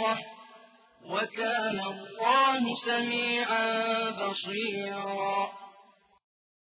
والآخرة وكان الله سميعا بصيرا.